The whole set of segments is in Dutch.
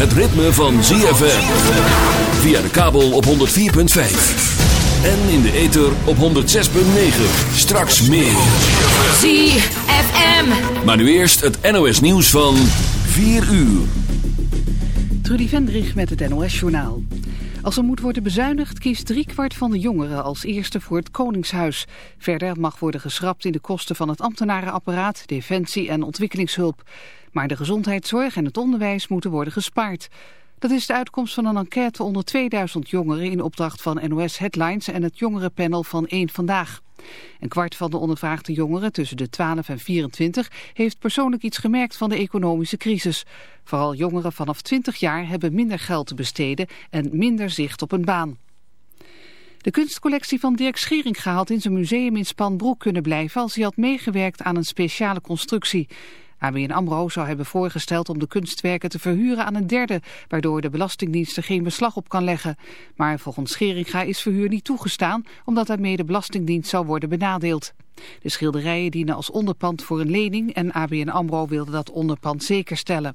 Het ritme van ZFM. Via de kabel op 104.5. En in de ether op 106.9. Straks meer. ZFM. Maar nu eerst het NOS nieuws van 4 uur. Trudy Vendrich met het NOS journaal. Als er moet worden bezuinigd, kiest driekwart van de jongeren als eerste voor het Koningshuis. Verder mag worden geschrapt in de kosten van het ambtenarenapparaat, defensie en ontwikkelingshulp. Maar de gezondheidszorg en het onderwijs moeten worden gespaard. Dat is de uitkomst van een enquête onder 2000 jongeren in opdracht van NOS Headlines en het jongerenpanel van 1 Vandaag. Een kwart van de ondervraagde jongeren tussen de 12 en 24 heeft persoonlijk iets gemerkt van de economische crisis. Vooral jongeren vanaf 20 jaar hebben minder geld te besteden en minder zicht op een baan. De kunstcollectie van Dirk Schering gehaald in zijn museum in Spanbroek kunnen blijven als hij had meegewerkt aan een speciale constructie. ABN AMRO zou hebben voorgesteld om de kunstwerken te verhuren aan een derde, waardoor de Belastingdienst er geen beslag op kan leggen. Maar volgens Scheringa is verhuur niet toegestaan, omdat daarmee de Belastingdienst zou worden benadeeld. De schilderijen dienen als onderpand voor een lening en ABN AMRO wilde dat onderpand zeker stellen.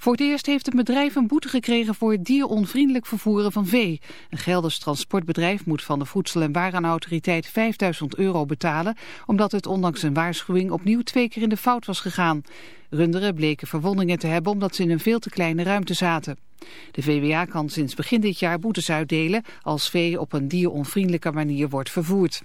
Voor het eerst heeft een bedrijf een boete gekregen voor het dieronvriendelijk vervoeren van vee. Een Gelders transportbedrijf moet van de Voedsel- en Warenautoriteit 5000 euro betalen... omdat het ondanks een waarschuwing opnieuw twee keer in de fout was gegaan. Runderen bleken verwondingen te hebben omdat ze in een veel te kleine ruimte zaten. De VWA kan sinds begin dit jaar boetes uitdelen als vee op een dieronvriendelijke manier wordt vervoerd.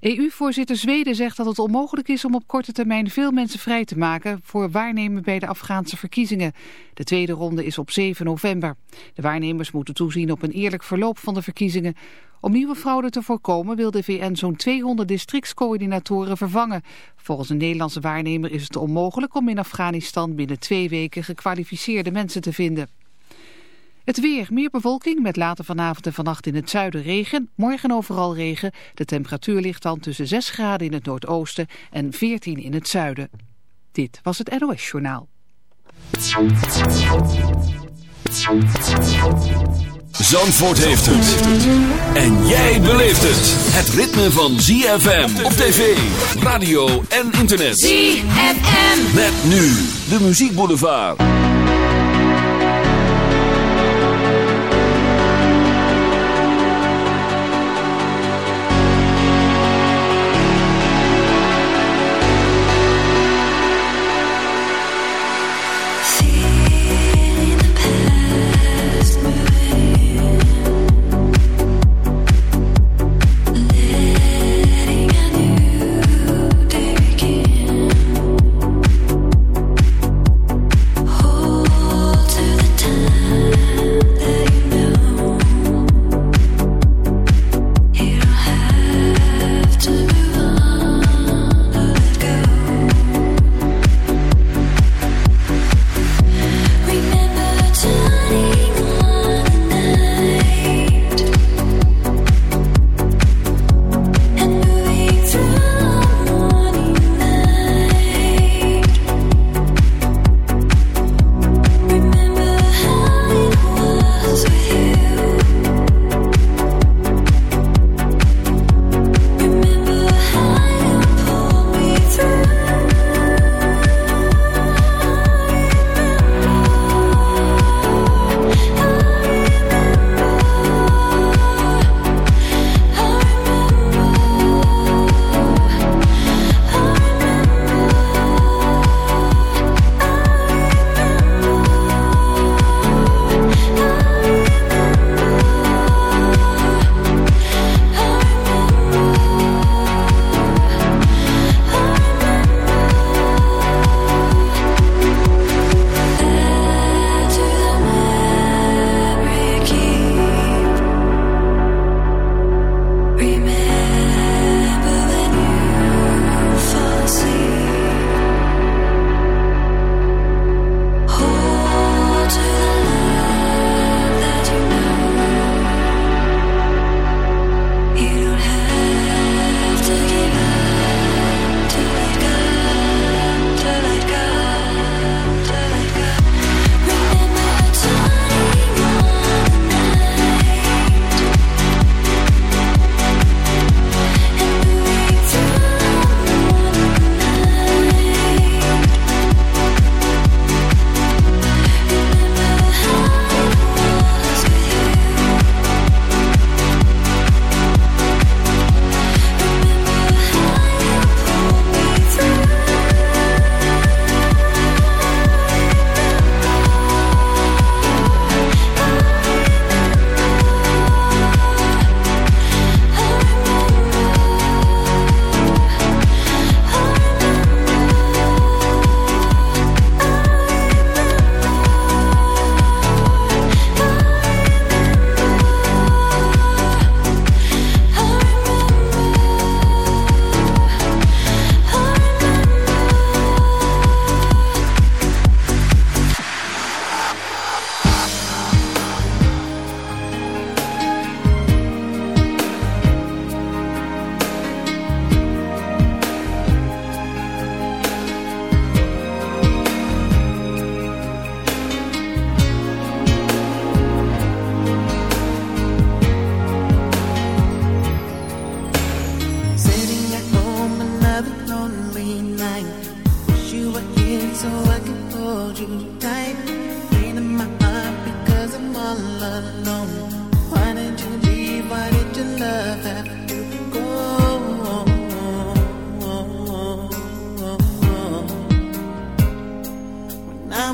EU-voorzitter Zweden zegt dat het onmogelijk is om op korte termijn veel mensen vrij te maken voor waarnemen bij de Afghaanse verkiezingen. De tweede ronde is op 7 november. De waarnemers moeten toezien op een eerlijk verloop van de verkiezingen. Om nieuwe fraude te voorkomen wil de VN zo'n 200 districtscoördinatoren vervangen. Volgens een Nederlandse waarnemer is het onmogelijk om in Afghanistan binnen twee weken gekwalificeerde mensen te vinden. Het weer, meer bewolking met later vanavond en vannacht in het zuiden regen. Morgen overal regen. De temperatuur ligt dan tussen 6 graden in het noordoosten en 14 in het zuiden. Dit was het NOS Journaal. Zandvoort heeft het. En jij beleeft het. Het ritme van ZFM op tv, radio en internet. ZFM. Met nu de muziekboulevard.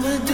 I'ma do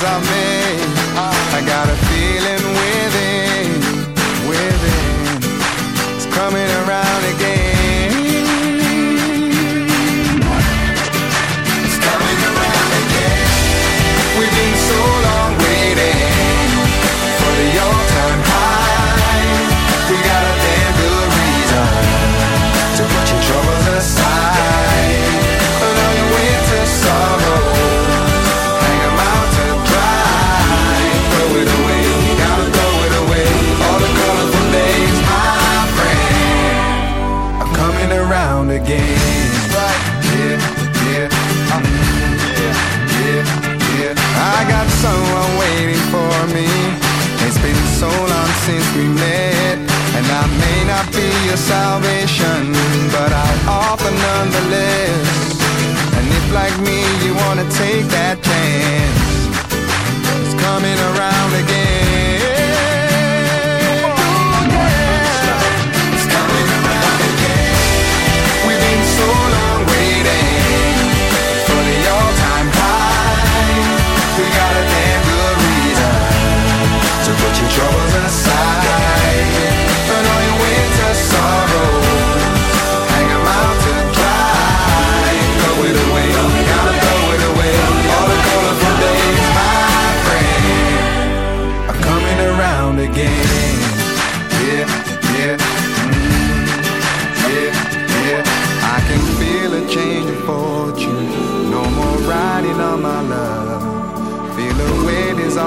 I made. I got a feeling with it. salvation, but I offer nonetheless. And if, like me, you wanna take that chance, it's coming around again.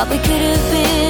what we could have been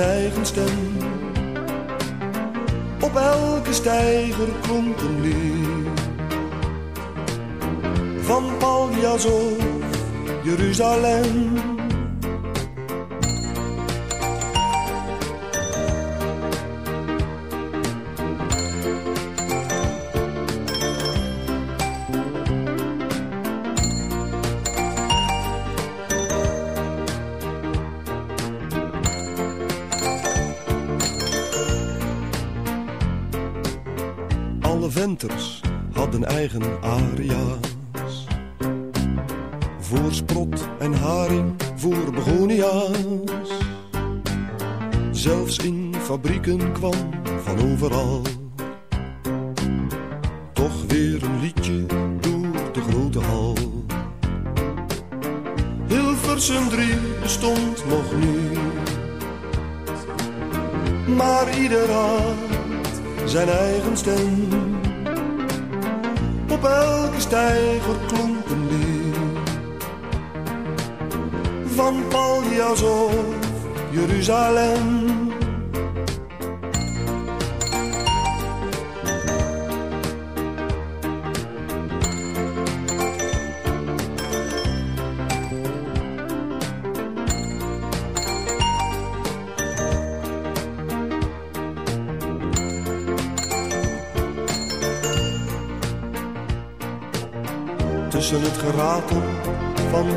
Eigen stem. Op elke steiger klonk een lied. Van Paljas of Jeruzalem. Alle venters hadden eigen aria's. Voor sprot en haring, voor begonia's. Zelfs in fabrieken kwam van overal. Toch weer een liedje door de grote hal. Hilversum 3 bestond nog niet. Maar ieder had zijn eigen stem. Op elke steiger klonk een. Van Paljas of Jeruzalem.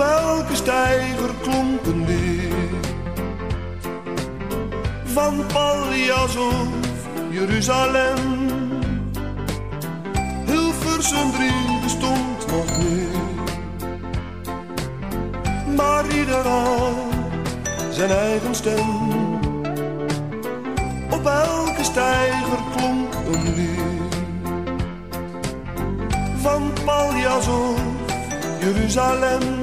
Op stijger klonk een lied. Van Paljas of Jeruzalem. Hilversum drie bestond nog niet. Maar ieder had zijn eigen stem. Op elke stijger klonk een lied. Van Paljas of Jeruzalem.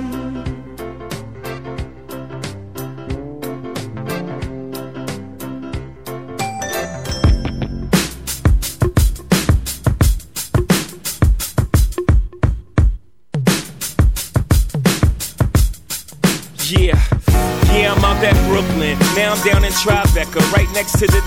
Next to the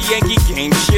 the Yankee game. Shit.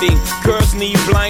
Curves knee blind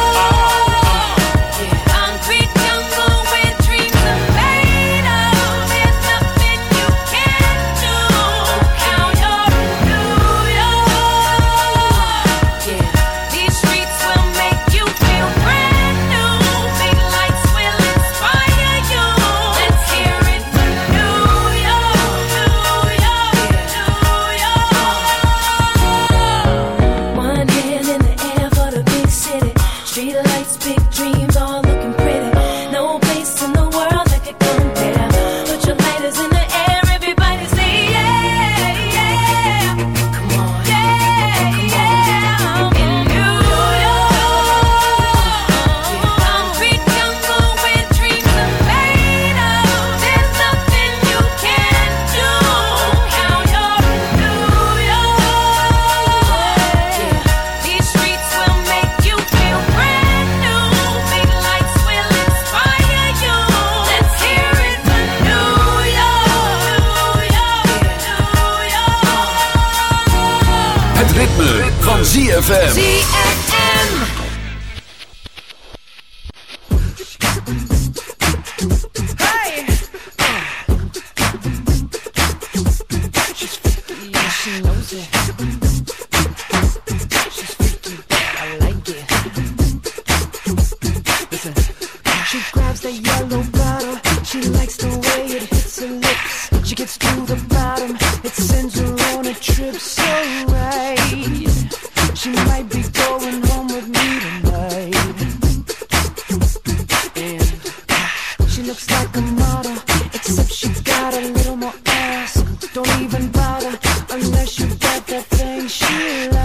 love.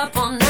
up all night.